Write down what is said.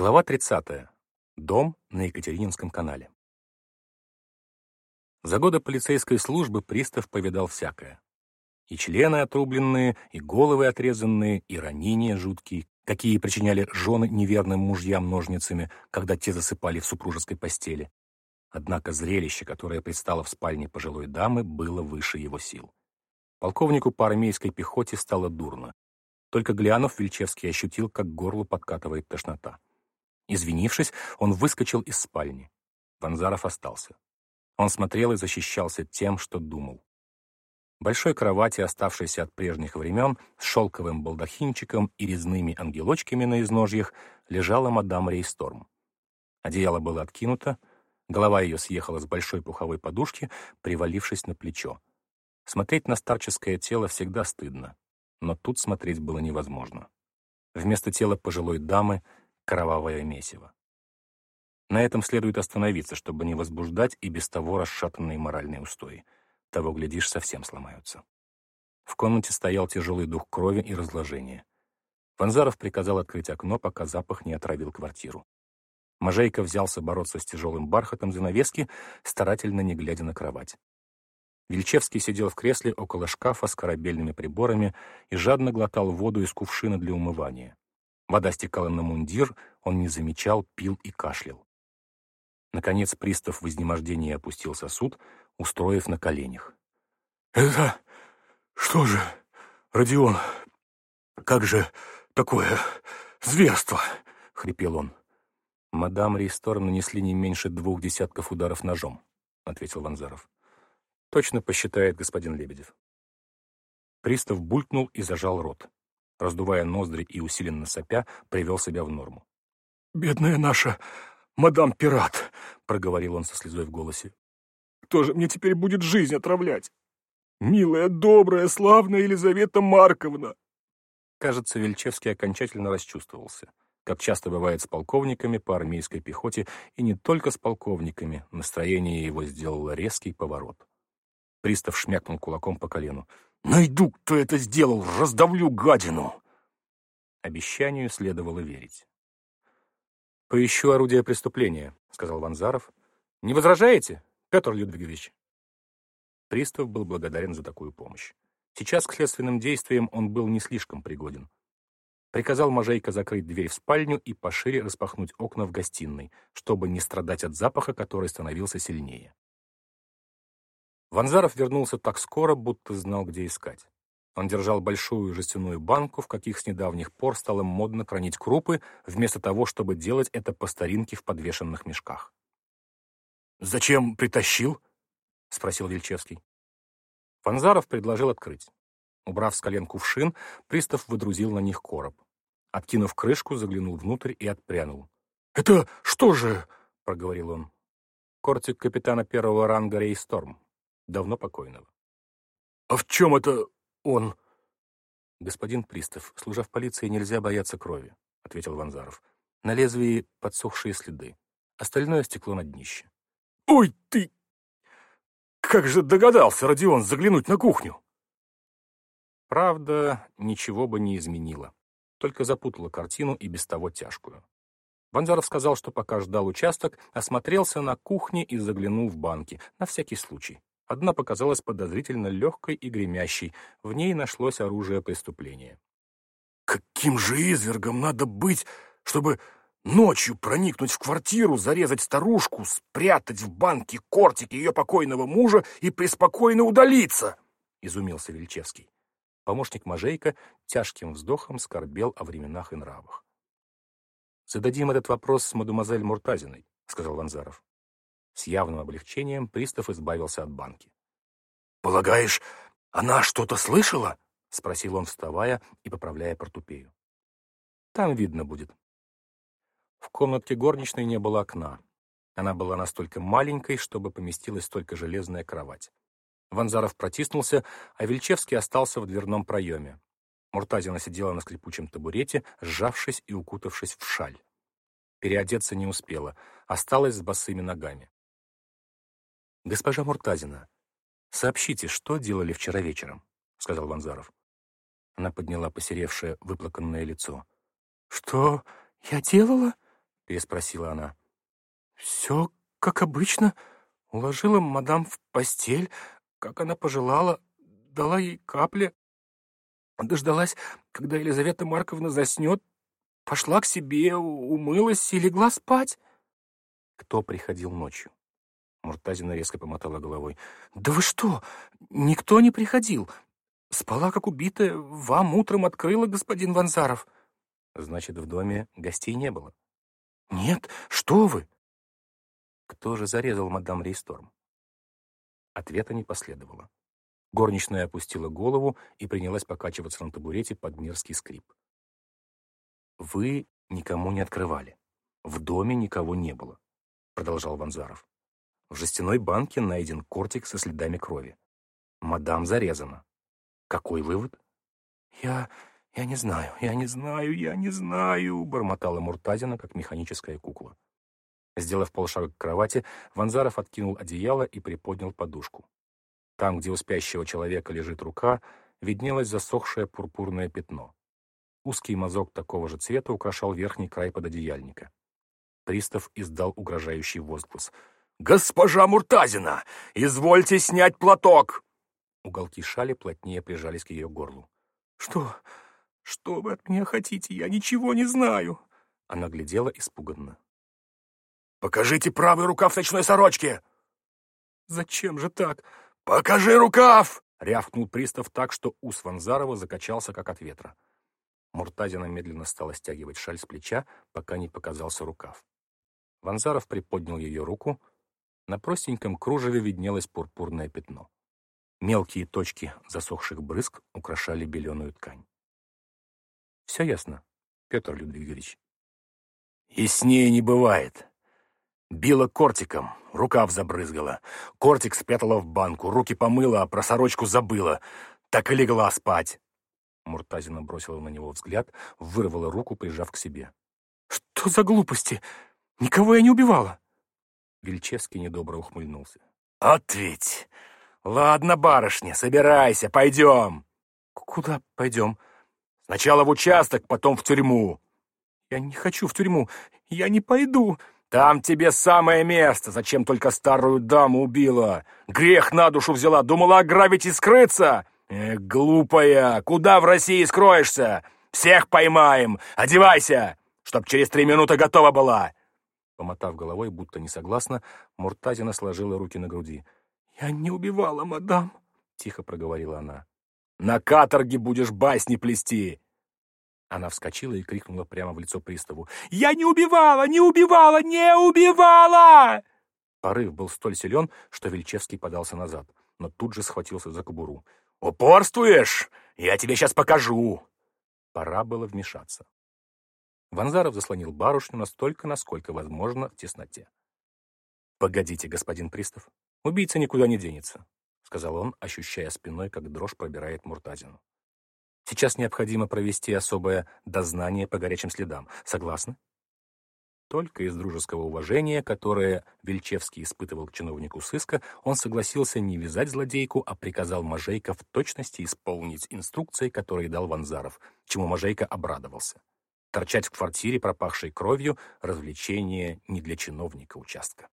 Глава 30. Дом на Екатерининском канале. За годы полицейской службы пристав повидал всякое. И члены отрубленные, и головы отрезанные, и ранения жуткие, какие причиняли жены неверным мужьям ножницами, когда те засыпали в супружеской постели. Однако зрелище, которое предстало в спальне пожилой дамы, было выше его сил. Полковнику по армейской пехоте стало дурно. Только глянув, Вильчевский ощутил, как к горлу подкатывает тошнота. Извинившись, он выскочил из спальни. Ванзаров остался. Он смотрел и защищался тем, что думал. Большой кровати, оставшейся от прежних времен, с шелковым балдахинчиком и резными ангелочками на изножьях, лежала мадам Рейсторм. Одеяло было откинуто, голова ее съехала с большой пуховой подушки, привалившись на плечо. Смотреть на старческое тело всегда стыдно, но тут смотреть было невозможно. Вместо тела пожилой дамы — кровавое месиво. На этом следует остановиться, чтобы не возбуждать и без того расшатанные моральные устои. Того, глядишь, совсем сломаются. В комнате стоял тяжелый дух крови и разложения. Ванзаров приказал открыть окно, пока запах не отравил квартиру. Можейко взялся бороться с тяжелым бархатом занавески, старательно не глядя на кровать. Вильчевский сидел в кресле около шкафа с корабельными приборами и жадно глотал воду из кувшина для умывания. Вода стекала на мундир, он не замечал, пил и кашлял. Наконец пристав в изнемождении опустил сосуд, устроив на коленях. «Это что же, Родион, как же такое зверство?» — хрипел он. «Мадам Рейсторм нанесли не меньше двух десятков ударов ножом», — ответил Ванзаров. Точно посчитает господин Лебедев. Пристав булькнул и зажал рот. Раздувая ноздри и усиленно сопя, привел себя в норму. «Бедная наша мадам Пират!» — проговорил он со слезой в голосе. «Кто же мне теперь будет жизнь отравлять? Милая, добрая, славная Елизавета Марковна!» Кажется, Вельчевский окончательно расчувствовался. Как часто бывает с полковниками по армейской пехоте, и не только с полковниками, настроение его сделало резкий поворот. Пристав шмякнул кулаком по колену. «Найду, кто это сделал! Раздавлю гадину!» Обещанию следовало верить. «Поищу орудие преступления», — сказал Ванзаров. «Не возражаете, Петр Людвигович?» Пристав был благодарен за такую помощь. Сейчас к следственным действиям он был не слишком пригоден. Приказал Можейко закрыть дверь в спальню и пошире распахнуть окна в гостиной, чтобы не страдать от запаха, который становился сильнее. Ванзаров вернулся так скоро, будто знал, где искать. Он держал большую жестяную банку, в каких с недавних пор стало модно хранить крупы, вместо того, чтобы делать это по старинке в подвешенных мешках. «Зачем притащил?» — спросил Вельчевский. Ванзаров предложил открыть. Убрав с колен кувшин, пристав выдрузил на них короб. Откинув крышку, заглянул внутрь и отпрянул. «Это что же?» — проговорил он. «Кортик капитана первого ранга Рейсторм давно покойного. «А в чем это он?» «Господин Пристав, служа в полиции, нельзя бояться крови», — ответил Ванзаров. «На лезвии подсохшие следы. Остальное стекло на днище». «Ой ты! Как же догадался Родион заглянуть на кухню?» Правда, ничего бы не изменило, только запутала картину и без того тяжкую. Ванзаров сказал, что пока ждал участок, осмотрелся на кухне и заглянул в банки, на всякий случай. Одна показалась подозрительно легкой и гремящей. В ней нашлось оружие преступления. «Каким же извергом надо быть, чтобы ночью проникнуть в квартиру, зарезать старушку, спрятать в банке кортики ее покойного мужа и преспокойно удалиться?» — изумился Вельчевский. Помощник Можейка тяжким вздохом скорбел о временах и нравах. «Зададим этот вопрос с мадемуазель Муртазиной», — сказал Ванзаров. С явным облегчением пристав избавился от банки. «Полагаешь, она что-то слышала?» — спросил он, вставая и поправляя портупею. «Там видно будет». В комнатке горничной не было окна. Она была настолько маленькой, чтобы поместилась только железная кровать. Ванзаров протиснулся, а Вельчевский остался в дверном проеме. Муртазина сидела на скрипучем табурете, сжавшись и укутавшись в шаль. Переодеться не успела, осталась с босыми ногами. «Госпожа Муртазина, сообщите, что делали вчера вечером?» — сказал Ванзаров. Она подняла посеревшее, выплаканное лицо. «Что я делала? переспросила она. «Все как обычно. Уложила мадам в постель, как она пожелала, дала ей капли. Дождалась, когда Елизавета Марковна заснет, пошла к себе, умылась и легла спать». «Кто приходил ночью?» Муртазина резко помотала головой. «Да вы что? Никто не приходил. Спала, как убитая. Вам утром открыла господин Ванзаров». «Значит, в доме гостей не было?» «Нет, что вы!» Кто же зарезал мадам Рейсторм? Ответа не последовало. Горничная опустила голову и принялась покачиваться на табурете под мерзкий скрип. «Вы никому не открывали. В доме никого не было», — продолжал Ванзаров. В жестяной банке найден кортик со следами крови. Мадам зарезана. Какой вывод? Я... я не знаю, я не знаю, я не знаю, бормотала Муртазина, как механическая кукла. Сделав полшага к кровати, Ванзаров откинул одеяло и приподнял подушку. Там, где у спящего человека лежит рука, виднелось засохшее пурпурное пятно. Узкий мазок такого же цвета украшал верхний край пододеяльника. Пристав издал угрожающий возглас — «Госпожа Муртазина, извольте снять платок!» Уголки шали плотнее прижались к ее горлу. «Что? Что вы от меня хотите? Я ничего не знаю!» Она глядела испуганно. «Покажите правый рукав ночной сорочки!» «Зачем же так?» «Покажи рукав!» — рявкнул пристав так, что ус Ванзарова закачался, как от ветра. Муртазина медленно стала стягивать шаль с плеча, пока не показался рукав. Ванзаров приподнял ее руку, на простеньком кружеве виднелось пурпурное пятно. Мелкие точки засохших брызг украшали беленую ткань. Все ясно, Петр Людвигович. Яснее не бывает. Била кортиком, рукав забрызгала. Кортик спрятала в банку, руки помыла, а про сорочку забыла. Так и легла спать. Муртазина бросила на него взгляд, вырвала руку, прижав к себе. «Что за глупости? Никого я не убивала!» Вельчевский недобро ухмыльнулся. «Ответь! Ладно, барышня, собирайся, пойдем!» «Куда пойдем?» «Сначала в участок, потом в тюрьму». «Я не хочу в тюрьму, я не пойду». «Там тебе самое место, зачем только старую даму убила? Грех на душу взяла, думала ограбить и скрыться? Эх, глупая, куда в России скроешься? Всех поймаем, одевайся, чтоб через три минуты готова была». Помотав головой, будто не согласна, Муртазина сложила руки на груди. «Я не убивала, мадам», — тихо проговорила она. «На каторге будешь басни плести!» Она вскочила и крикнула прямо в лицо приставу. «Я не убивала! Не убивала! Не убивала!» Порыв был столь силен, что Вельчевский подался назад, но тут же схватился за кобуру. «Упорствуешь? Я тебе сейчас покажу!» Пора было вмешаться. Ванзаров заслонил барышню настолько, насколько возможно, в тесноте. «Погодите, господин пристав, убийца никуда не денется», — сказал он, ощущая спиной, как дрожь пробирает Муртазину. «Сейчас необходимо провести особое дознание по горячим следам. Согласны?» Только из дружеского уважения, которое Вельчевский испытывал к чиновнику сыска, он согласился не вязать злодейку, а приказал Можейко в точности исполнить инструкции, которые дал Ванзаров, чему Можейко обрадовался. Торчать в квартире, пропахшей кровью, развлечение не для чиновника участка.